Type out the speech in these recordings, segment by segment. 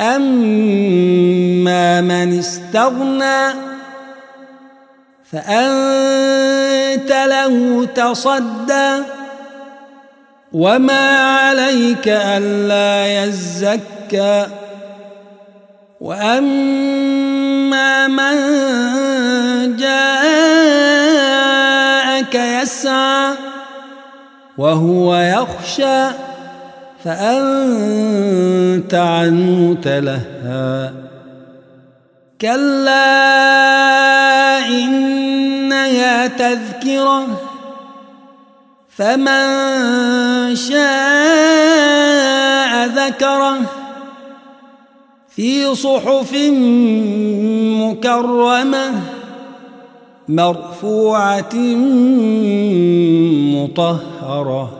أما من استغنى فأنت له تصدى وما عليك ألا يزكى وأما من جاءك يسعى وهو يخشى فأنت عنه تلهى. كلا إنها تذكرة فمن شاء ذكره في صحف مكرمة مرفوعة مطهرة.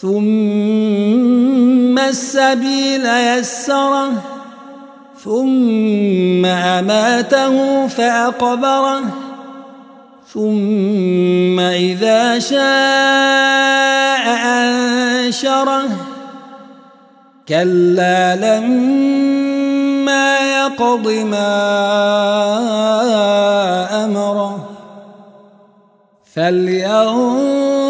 ثم السبيل يسره ثم أماته فأقبره ثم إذا شاء أنشره. كلا لما يقض ما أمره فلينظر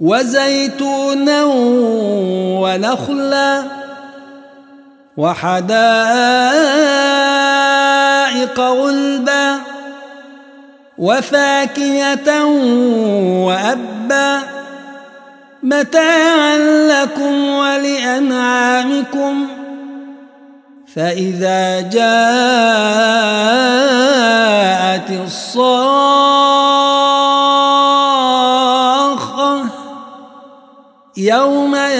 وزيتونا ونخلا وحدائق غلبا وفاكهة وأبا متاعا لكم ولأنعامكم فإذا جاءت الصاخة